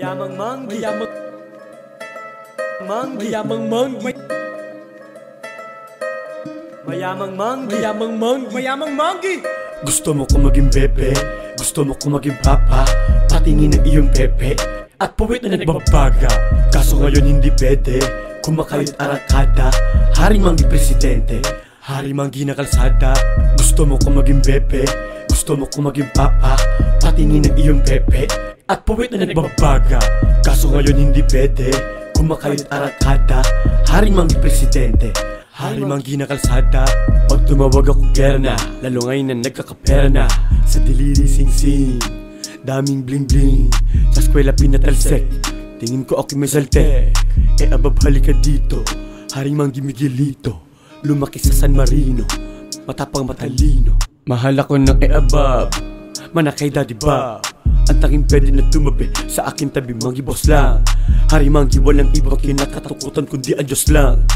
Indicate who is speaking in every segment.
Speaker 1: Mayamang manggi
Speaker 2: Mayamang
Speaker 1: Manggi
Speaker 2: Mayamang manggi
Speaker 1: Mayamang manggi
Speaker 2: Mayamang manggi Mayamang manggi
Speaker 3: Gusto mo kong maging bebe? Gusto mo kong maging papa? Patingin ng iyong pepe At puwit na nagbabaga. Kaso ngayon hindi pwede. Kumakayot arakada. Hari manggi presidente. Hari manggi na kalsada. Gusto mo kong maging bebe? Gusto mo kong maging papa? Patingin ng iyong pepe At puwit na nagbabaga. Kaso ngayon hindi pwede. Kumakayot arakada. Hari manggi presidente. Hari manggi na kalsada. Pag tumawag ako kerna. Lalo ngayon na nagkakapera na Sa diliri sing-sing Daming bling-bling Sa eskwela pinatalsek Tingin ko ako may salte. Eh abab halika dito. Hari manggi Miguelito. Lumaki sa San Marino. Matapang matalino. Mahal ako ng e abab. Manakay daddy Bob Ang tanging pwede na tumabi Sa akin tabi manggi boss lang. Hari manggi walang iba kinakatakutan kundi ang Diyos lang.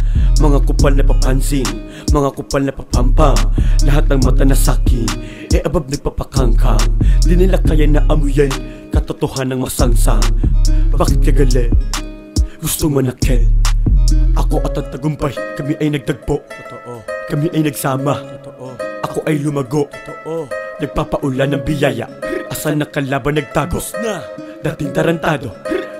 Speaker 3: Mga kupal na papansin Mga kupal na papampam Lahat ng mata na sakin E abab nagpapakangkang. Di nila kaya na amuyan Katotohanan ng masangsang. Bakit ka galit? Gusto manakit Ako at ang tagumpay Kami ay nagtagpo.
Speaker 2: Totoo.
Speaker 3: Kami ay nagsama.
Speaker 2: Totoo.
Speaker 3: Ako ay lumago.
Speaker 2: Totoo.
Speaker 3: Nagpapaulan ng biyaya Asal na kalaban nagtago.
Speaker 2: Na.
Speaker 3: Dating tarantado.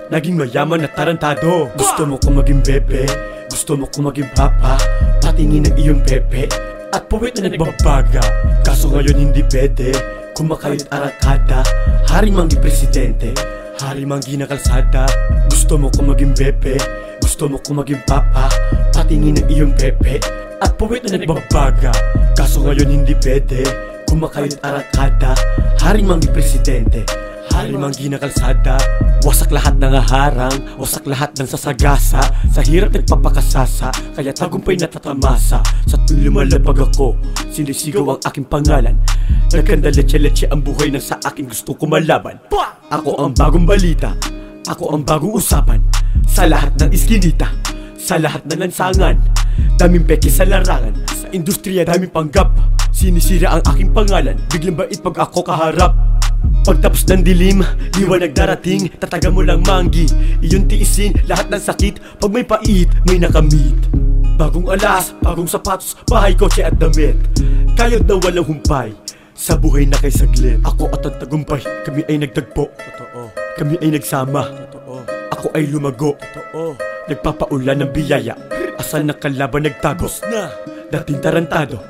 Speaker 3: Naging mayaman na tarantado. Gusto mo kong maging bebe. Gusto mo kong maging papa. Patingin ng iyong pepe. At puwit na nagbabaga. Kaso ngayon hindi pwede. Kumakayot arakada. Hari manggi presidente. Hari manggi na kalsada. Gusto mo kong maging bebe. Gusto mo kong maging papa. Patingin ng iyong pepe. At puwit na nagbabaga. Kaso ngayon hindi pwede Kumakayot arakada Hari manggi presidente Hari manggi na kalsada Wasak lahat ng harang Wasak lahat ng sasagasa. Sa hirap nagpapakasasa Kaya tagumpay natatamasa. Sa tuwing lumalabag ako Sinisigaw ang aking pangalan. Nagkanda leche-leche ang buhay na sa akin gusto ko malaban. Ako ang bagong balita Ako ang bagong usapan. Sa lahat ng iskinita Sa lahat ng lansangan Daming peke sa larangan industriya daming panggap Sinisira ang aking pangalan Biglang bait pag ako kaharap? Pagtapos ng dilim, liwanag darating Tataga mo lang manggi. Iyong tiisin lahat ng sakit Pag may pait, may nakamit. Bagong alas, bagong sapatos Bahay, kotse at damit. Kayod na walang humpay Sa buhay na kay saglit. Ako at ang tagumpay Kami ay nagtagpo.
Speaker 2: Totoo.
Speaker 3: Kami ay nagsama.
Speaker 2: Totoo.
Speaker 3: Ako ay lumago.
Speaker 2: Totoo.
Speaker 3: Nagpapaulan ng biyaya. Asal na kalaban nagtago.
Speaker 2: Na
Speaker 3: Dating tarantado.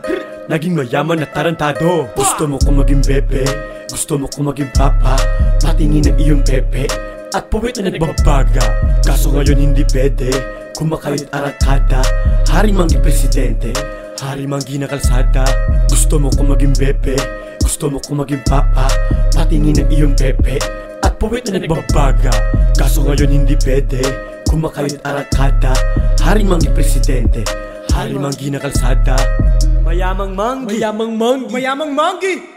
Speaker 3: Naging mayaman na tarantado. Gusto mo kong maging bebe. Gusto mo kong maging papa. Patingin ng iyong pepe. At puwit na nagbabaga. Kaso ngayon hindi pwede. Kumakayot arakada. Hari manggi presidente. Hari manggi na kalsada. Gusto mo kong maging bebe. Gusto mo kong maging papa. Patingin ng iyong pepe. At puwit na nagbabaga. Kaso ngayon hindi pwede. Kumakayot arakada. Hari manggi presidente Hari manggi na kalsada
Speaker 1: Mayamang manggi.
Speaker 2: Mayamang manggi. Mayamang manggi